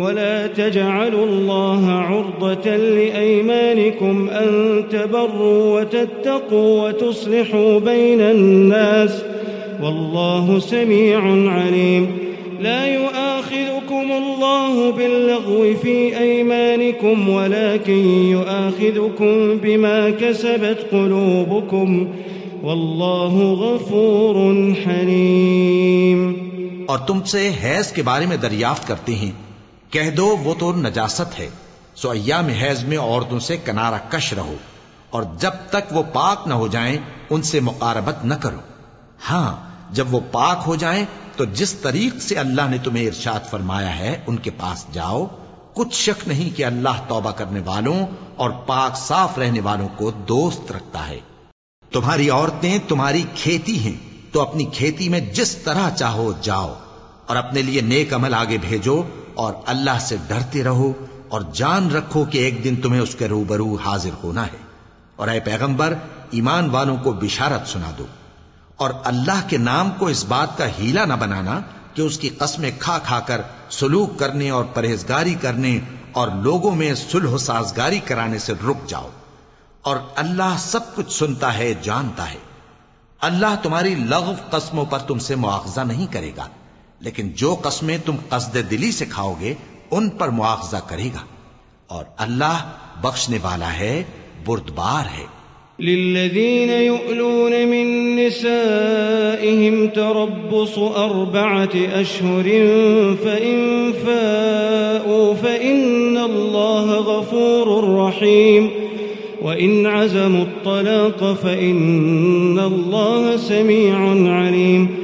ولا تجعلوا الله عرضة لأيمانكم أن تبروا وتتقوا وتصلحوا بين الناس والله سميع عليم. لا يؤاخذكم الله باللغو في أيمانكم ولكن يؤاخذكم بما كسبت قلوبكم والله غفور حليم. اور تم سے حیض کے بارے میں دریافت کرتے ہیں۔ کہہ دو، وہ تو نجاست ہے۔ سو ایام حیض میں عورتوں سے کنارہ کش رہو۔ اور جب تک وہ پاک نہ ہو جائیں، ان سے مقاربت نہ کرو۔ ہاں جب وہ پاک ہو جائیں، تو جس طریق سے اللہ نے تمہیں ارشاد فرمایا ہے، ان کے پاس جاؤ۔ کچھ شک نہیں کہ اللہ توبہ کرنے والوں اور پاک صاف رہنے والوں کو دوست رکھتا ہے۔ تمہاری عورتیں تمہاری کھیتی ہیں، تو اپنی کھیتی میں جس طرح چاہو جاؤ۔ اور اپنے لیے نیک عمل آگے بھیجو۔ اور اللہ سے ڈرتے رہو اور جان رکھو کہ ایک دن تمہیں اس کے روبرو حاضر ہونا ہے۔ اور اے پیغمبر، ایمان والوں کو بشارت سنا دو۔ اور اللہ کے نام کو اس بات کا ہیلا نہ بنانا کہ اس کی قسمیں کھا کھا کر سلوک کرنے اور پرہیزگاری کرنے اور لوگوں میں سلح و سازگاری کرانے سے رک جاؤ۔ اور اللہ سب کچھ سنتا ہے، جانتا ہے۔ اللہ تمہاری لغو قسموں پر تم سے مواخذہ نہیں کرے گا۔ لیکن جو قسمیں تم قصد دلی سے کھاؤ گے، ان پر مواخذہ کرے گا۔ اور اللہ بخشنے والا ہے، بردبار ہے۔ للذين يؤلون من نسائهم تربص أربعة أشهر فإن فاءوا فإن الله غفور رحيم وإن عزموا الطلاق فإن الله سميع عليم۔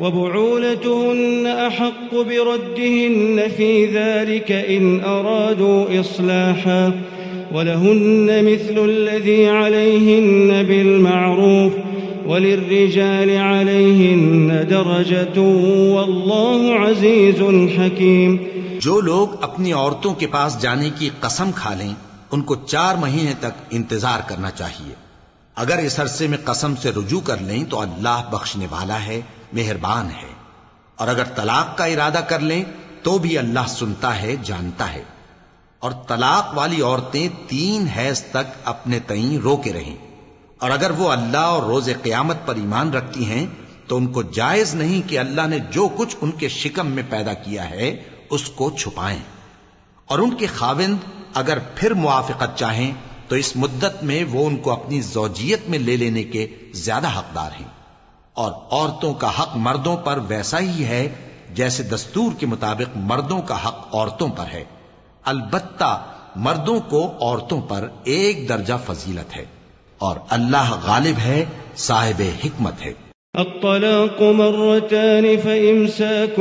وبعولتهن أحق بردهن في ذلك إن أرادوا إصلاحا ولهن مثل الذي عليهن بالمعروف وللرجال عليهن درجة والله عزيز حكيم جو لوگ اپنی عورتوں کے پاس جانے کی قسم کھا لیں، ان کو چار مہینے تک انتظار کرنا چاہیے۔ اگر اس عرصے میں قسم سے رجوع کر لیں تو اللہ بخشنے والا ہے۔ مہربان ہے۔ اور اگر طلاق کا ارادہ کر لیں، تو بھی اللہ سنتا ہے، جانتا ہے۔ اور طلاق والی عورتیں تین حیض تک اپنے تئیں رو کے رہیں۔ اور اگر وہ اللہ اور روز قیامت پر ایمان رکھتی ہیں، تو ان کو جائز نہیں کہ اللہ نے جو کچھ ان کے شکم میں پیدا کیا ہے، اس کو چھپائیں۔ اور ان کے خاوند اگر پھر موافقت چاہیں، تو اس مدت میں وہ ان کو اپنی زوجیت میں لے لینے کے زیادہ حقدار ہیں۔ اور عورتوں کا حق مردوں پر ویسا ہی ہے جیسے دستور کے مطابق مردوں کا حق عورتوں پر ہے۔ البتہ مردوں کو عورتوں پر ایک درجہ فضیلت ہے اور اللہ غالب ہے، صاحب حکمت ہے۔ الطلاق مرتان فإمساك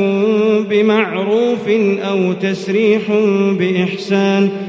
بمعروف أو تسريح بإحسان۔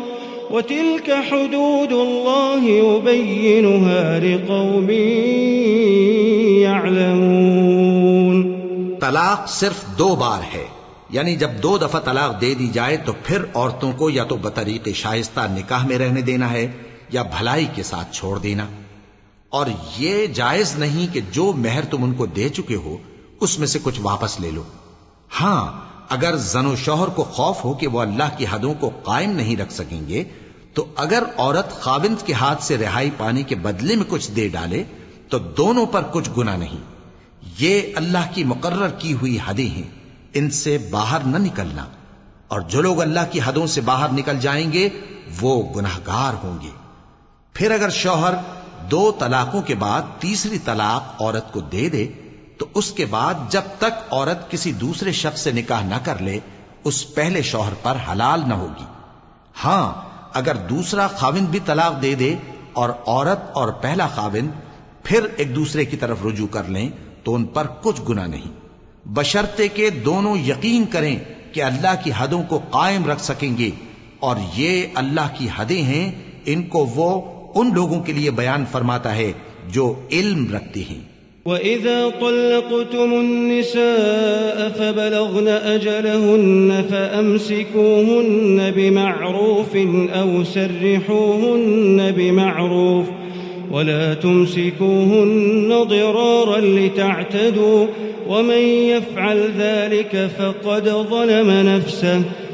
وتلك حدود الله يبينها لقوم يعلمون. طلاق صرف دو بار ہے یعنی جب دو دفعہ طلاق دے دی جائے تو پھر عورتوں کو یا تو بطریق شائستہ نکاح میں رہنے دینا ہے یا بھلائی کے ساتھ چھوڑ دینا۔ اور یہ جائز نہیں کہ جو مہر تم ان کو دے چکے ہو، اس میں سے کچھ واپس لے لو۔ ہاں اگر زن و شوہر کو خوف ہو کہ وہ اللہ کی حدوں کو قائم نہیں رکھ سکیں گے تو اگر عورت خاوند کے ہاتھ سے رہائی پانے کے بدلے میں کچھ دے ڈالے، تو دونوں پر کچھ گنا نہیں۔ یہ اللہ کی مقرر کی ہوئی حدیں ہیں۔ ان سے باہر نہ نکلنا۔ اور جو لوگ اللہ کی حدوں سے باہر نکل جائیں گے، وہ گناہ گار ہوں گے۔ پھر اگر شوہر دو طلاقوں کے بعد تیسری طلاق عورت کو دے دے، تو اس کے بعد جب تک عورت کسی دوسرے شخص سے نکاح نہ کر لے، اس پہلے شوہر پر حلال نہ ہوگی۔ ہاں اگر دوسرا خاوند بھی طلاق دے دے اور عورت اور پہلا خاوند پھر ایک دوسرے کی طرف رجوع کر لیں تو ان پر کچھ گنا نہیں۔ بشرتے کے دونوں یقین کریں کہ اللہ کی حدوں کو قائم رکھ سکیں گے اور یہ اللہ کی حدیں ہیں، ان کو وہ ان لوگوں کے لیے بیان فرماتا ہے جو علم رکھتے ہیں۔ وَإِذَا طَلَّقْتُمُ النِّسَاءَ فَبَلَغْنَ أَجَلَهُنَّ فَأَمْسِكُوهُنَّ بِمَعْرُوفٍ أَوْ سَرِّحُوهُنَّ بِمَعْرُوفٍ وَلَا تُمْسِكُوهُنَّ ضِرَارًا لِتَعْتَدُوا ومن يفعل ذلك فقد ظلم نفسه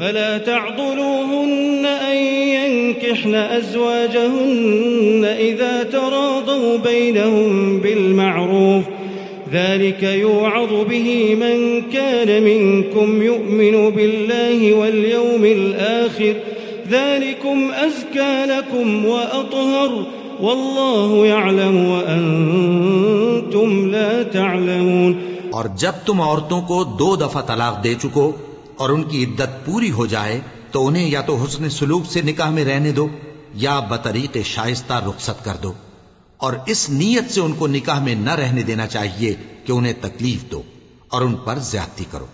فلا تعضلوهن أن ينكحن أزواجهن إذا تراضوا بينهم بالمعروف. ذلك يوعظ به من كان منكم يؤمن بالله واليوم الآخر. ذلكم أزكى لكم وأطهر. والله يعلم وأنتم لا تعلمون. اور جب تم عورتوں کو دو دفعہ طلاق دے چکو اور ان کی عدت پوری ہو جائے تو انہیں یا تو حسن سلوک سے نکاح میں رہنے دو یا بطریق شائستہ رخصت کر دو اور اس نیت سے ان کو نکاح میں نہ رہنے دینا چاہیے کہ انہیں تکلیف دو اور ان پر زیادتی کرو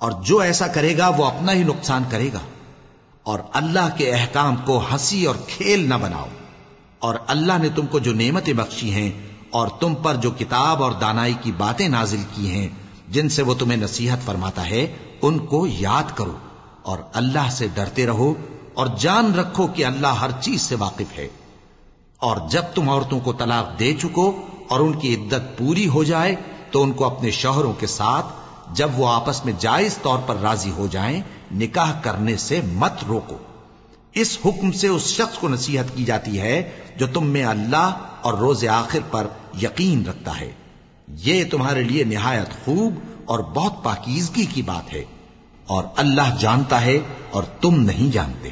اور جو ایسا کرے گا وہ اپنا ہی نقصان کرے گا اور اللہ کے احکام کو ہنسی اور کھیل نہ بناؤ اور اللہ نے تم کو جو نعمتیں بخشی ہیں اور تم پر جو کتاب اور دانائی کی باتیں نازل کی ہیں جن سے وہ تمہیں نصیحت فرماتا ہے ان کو یاد کرو اور اللہ سے ڈرتے رہو اور جان رکھو کہ اللہ ہر چیز سے واقف ہے۔ اور جب تم عورتوں کو طلاق دے چکو اور ان کی عدت پوری ہو جائے تو ان کو اپنے شوہروں کے ساتھ جب وہ آپس میں جائز طور پر راضی ہو جائیں، نکاح کرنے سے مت روکو۔ اس حکم سے اس شخص کو نصیحت کی جاتی ہے جو تم میں اللہ اور روز آخر پر یقین رکھتا ہے۔ یہ تمہارے لیے نہایت خوب اور بہت پاکیزگی کی بات ہے اور اللہ جانتا ہے اور تم نہیں جانتے۔